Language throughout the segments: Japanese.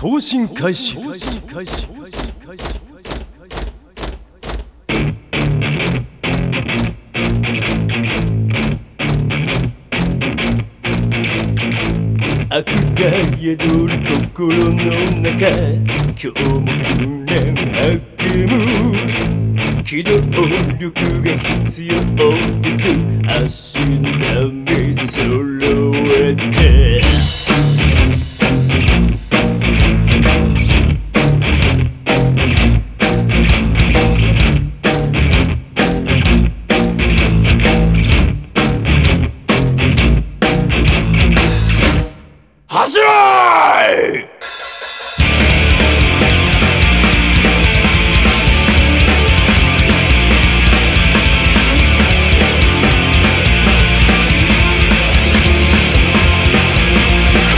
更新開始。悪が宿る心の中今日も訓練励む機動力が必要です。足並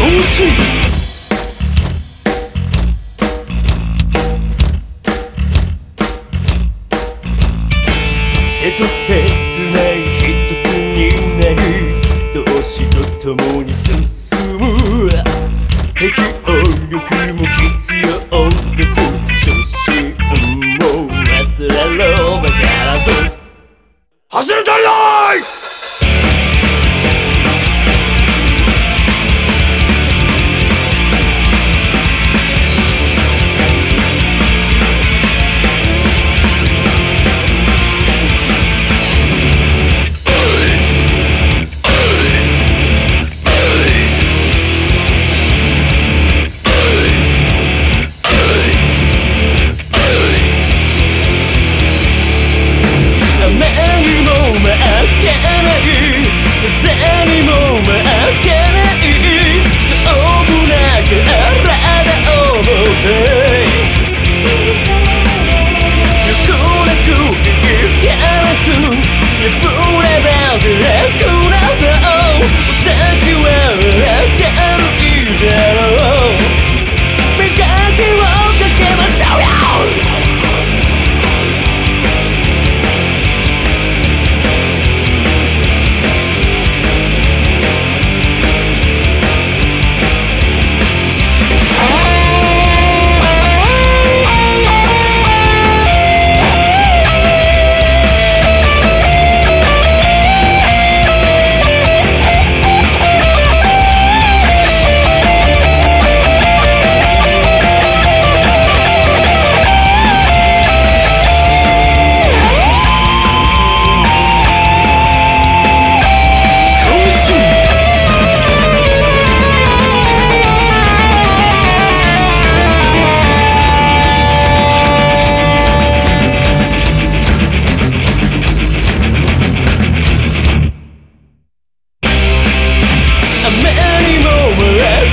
更新手と手つない一つになる同志と共に進む適応力も必要です初心も忘れろばからず走り足りない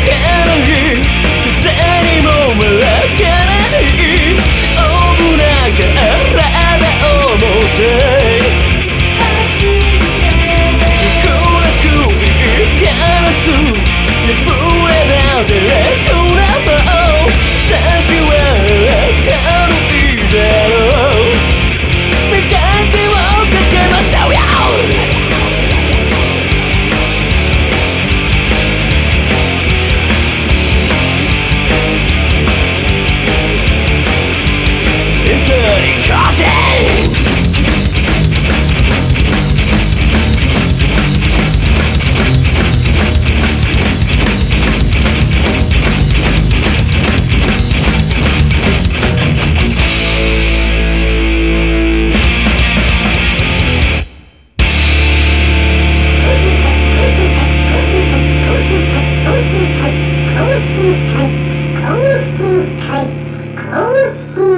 けない風更